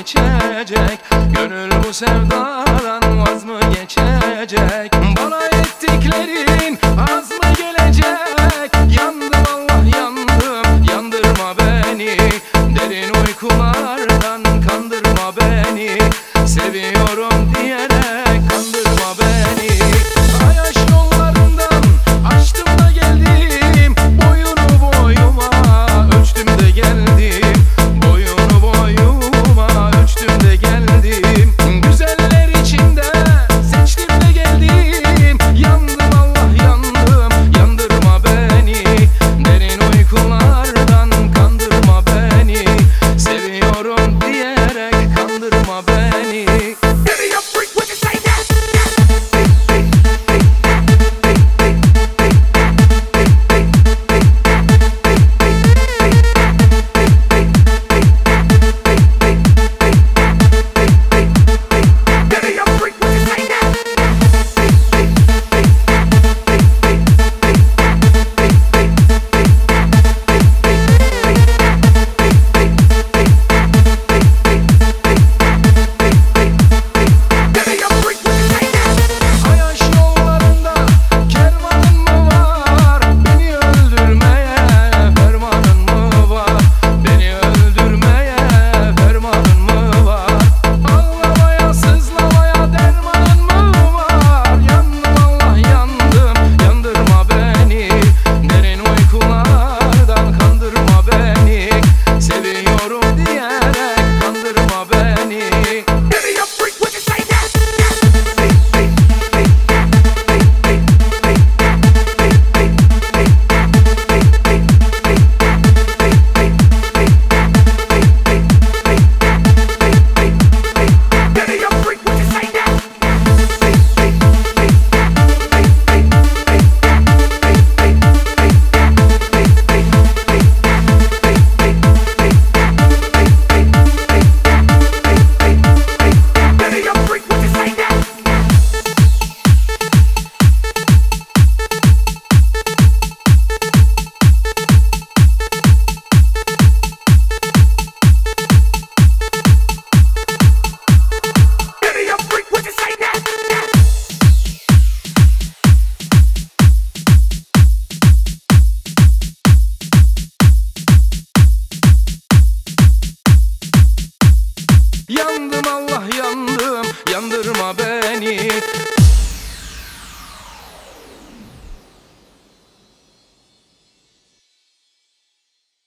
geçecek? Gönül bu sevdadan vaz mı geçecek? Bana ettiklerin az mı gelecek? Yandım Allah yandım yandırma beni. Derin uykulardan kandırma beni. Seviyorum diyerek kandırma beni. Ayaş yollarından açtım geldim. Boyunu boyuma ölçtüm de geldim.